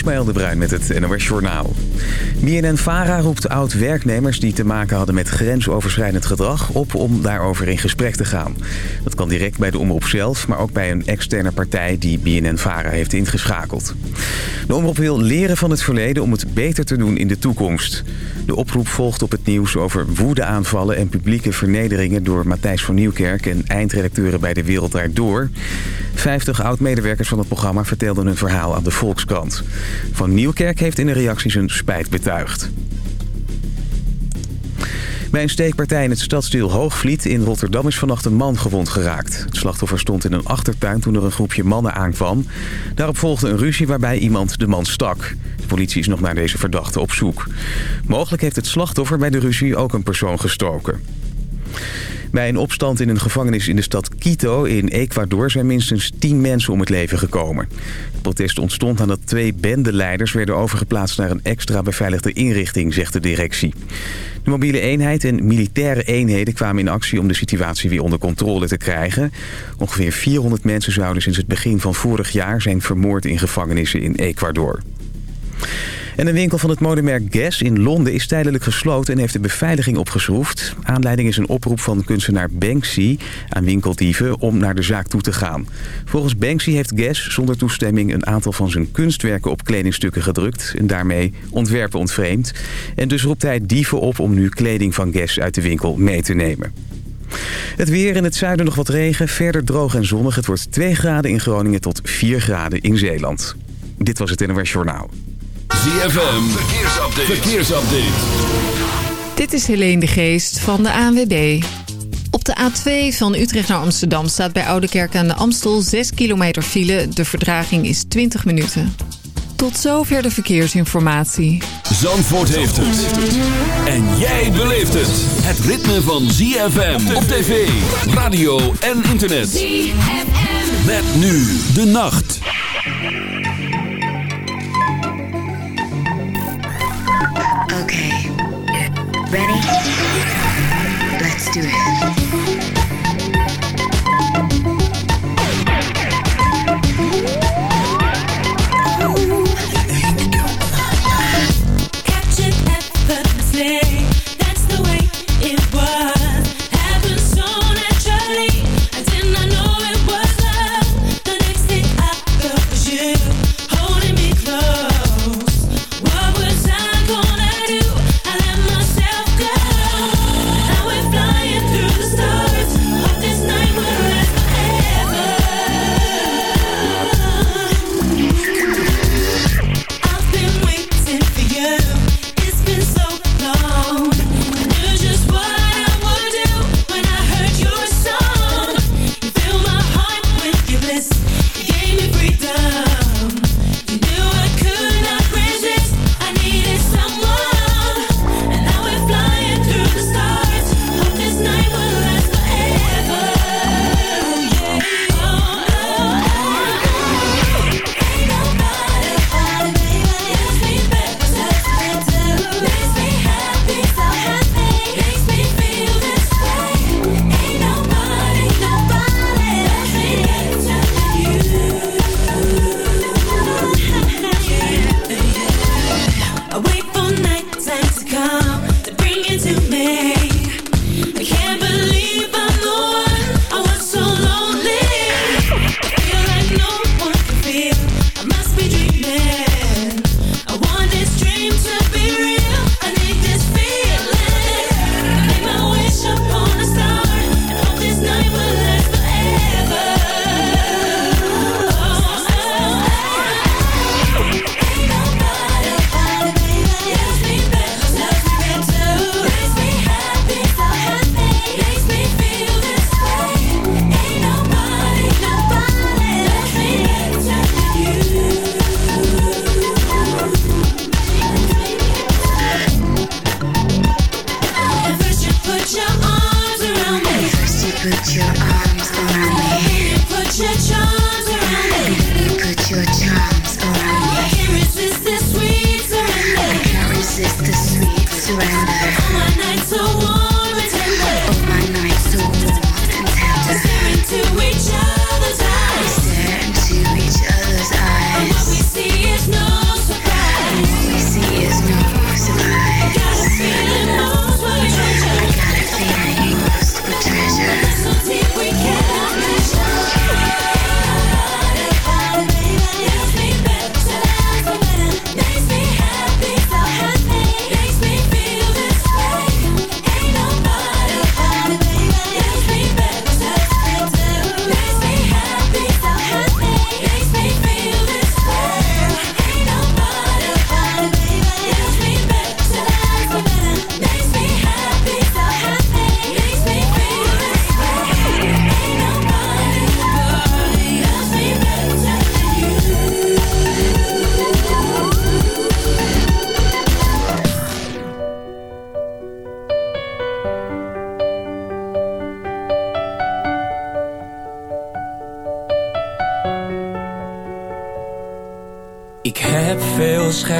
Ismaël de Bruin met het NOS Journaal. BNN-Vara roept oud-werknemers die te maken hadden met grensoverschrijdend gedrag... op om daarover in gesprek te gaan. Dat kan direct bij de omroep zelf, maar ook bij een externe partij... die BNN-Vara heeft ingeschakeld. De omroep wil leren van het verleden om het beter te doen in de toekomst. De oproep volgt op het nieuws over woedeaanvallen en publieke vernederingen... door Matthijs van Nieuwkerk en eindredacteuren bij De Wereld Door. 50 oud-medewerkers van het programma vertelden hun verhaal aan de Volkskrant. Van Nieuwkerk heeft in de reactie zijn spijt betuigd. Bij een steekpartij in het stadsdeel Hoogvliet in Rotterdam is vannacht een man gewond geraakt. Het slachtoffer stond in een achtertuin toen er een groepje mannen aankwam. Daarop volgde een ruzie waarbij iemand de man stak. De politie is nog naar deze verdachte op zoek. Mogelijk heeft het slachtoffer bij de ruzie ook een persoon gestoken. Bij een opstand in een gevangenis in de stad Quito in Ecuador zijn minstens tien mensen om het leven gekomen. Het protest ontstond nadat twee bendeleiders werden overgeplaatst naar een extra beveiligde inrichting, zegt de directie. De mobiele eenheid en militaire eenheden kwamen in actie om de situatie weer onder controle te krijgen. Ongeveer 400 mensen zouden sinds het begin van vorig jaar zijn vermoord in gevangenissen in Ecuador. En een winkel van het modemerk Guess in Londen is tijdelijk gesloten en heeft de beveiliging opgeschroefd. Aanleiding is een oproep van kunstenaar Banksy aan winkeldieven om naar de zaak toe te gaan. Volgens Banksy heeft Guess zonder toestemming een aantal van zijn kunstwerken op kledingstukken gedrukt en daarmee ontwerpen ontvreemd. En dus roept hij dieven op om nu kleding van Guess uit de winkel mee te nemen. Het weer in het zuiden nog wat regen, verder droog en zonnig. Het wordt 2 graden in Groningen tot 4 graden in Zeeland. Dit was het NOS Journaal. ZFM, verkeersupdate. verkeersupdate. Dit is Helene de Geest van de ANWB. Op de A2 van Utrecht naar Amsterdam staat bij Oudekerk aan de Amstel 6 kilometer file. De verdraging is 20 minuten. Tot zover de verkeersinformatie. Zandvoort heeft het. En jij beleeft het. Het ritme van ZFM op tv, radio en internet. ZFM. Met nu de nacht. Okay. Ready? Let's do it.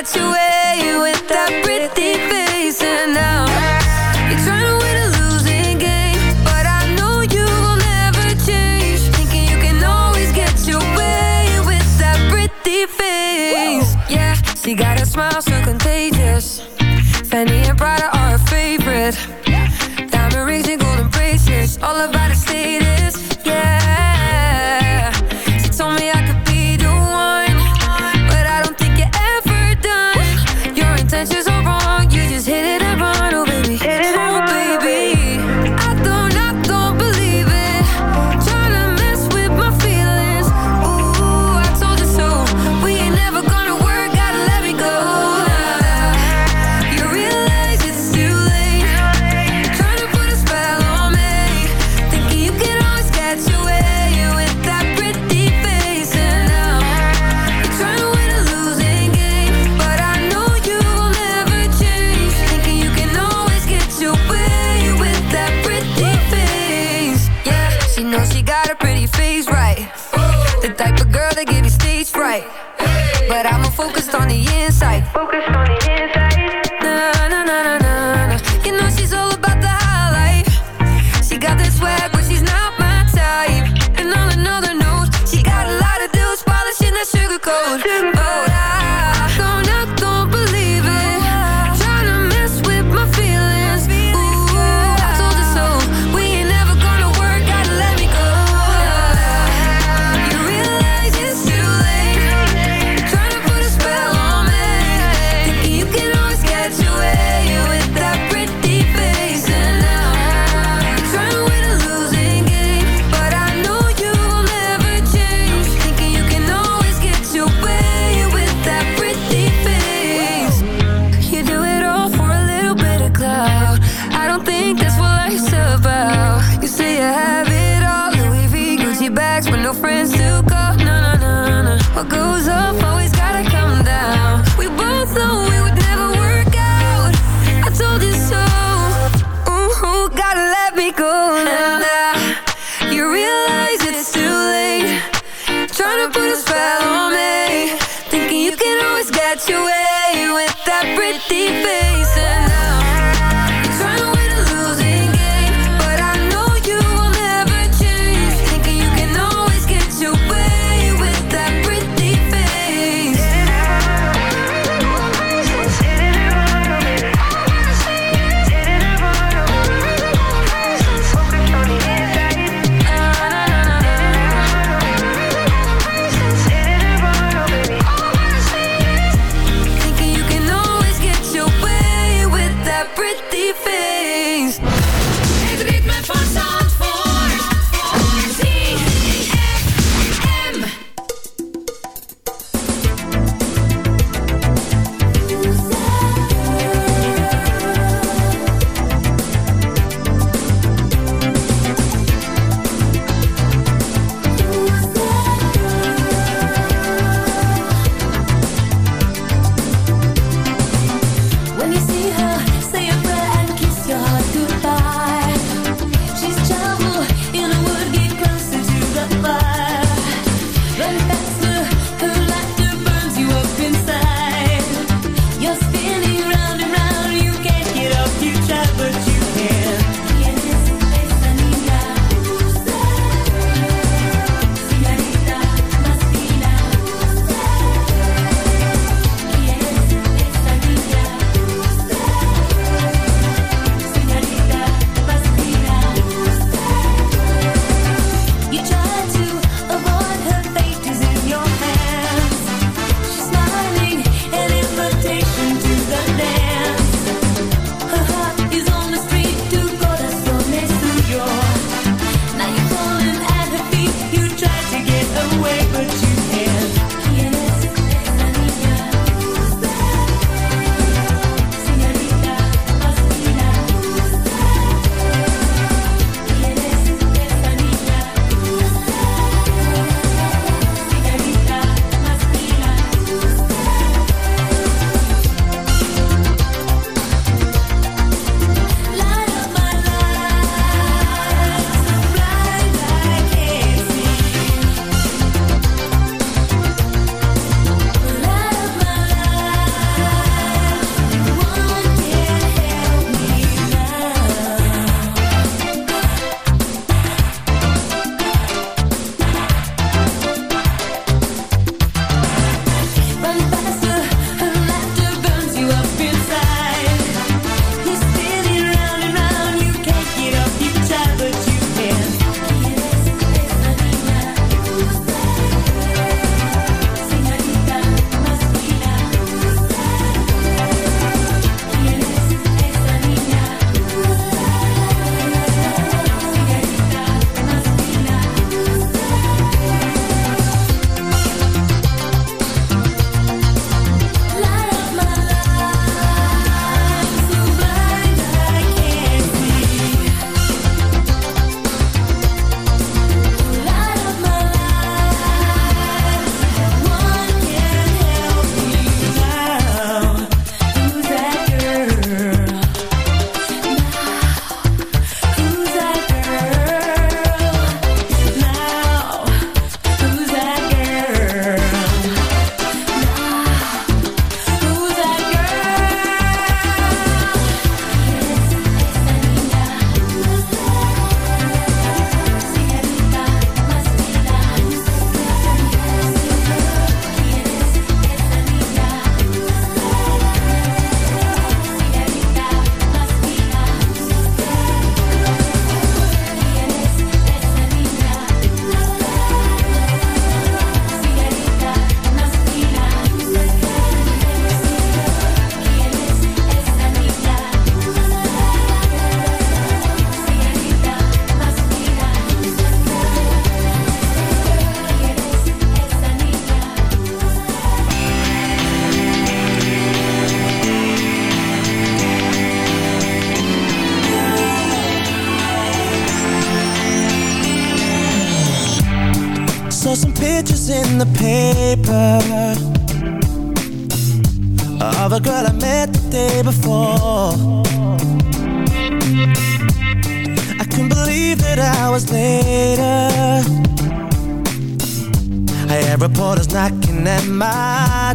your way with that pretty face. And now you're trying to win a losing game but I know you will never change. Thinking you can always get your way with that pretty face. Yeah she got a smile so contagious. Fanny and Prada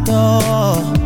door